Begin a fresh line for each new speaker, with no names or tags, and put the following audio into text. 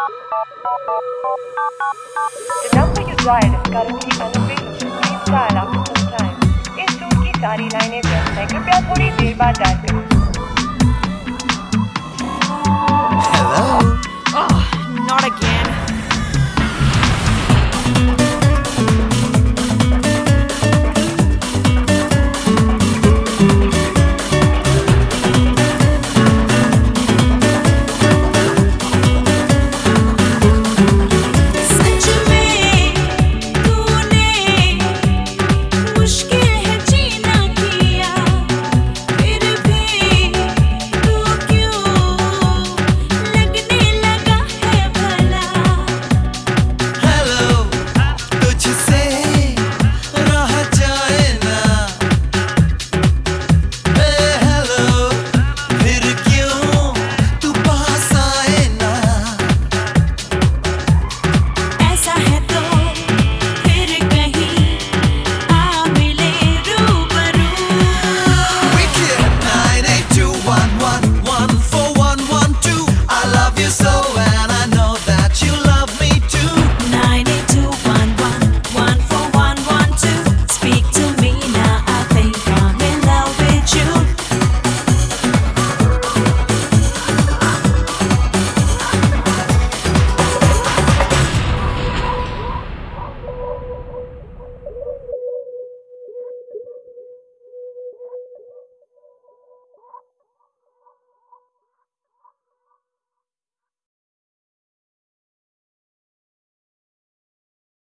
The number you dialed is currently unavailable. Please dial after some time. इस tour की सारी लाइनें व्यस्त हैं कृपया थोड़ी देर बाद डायल करें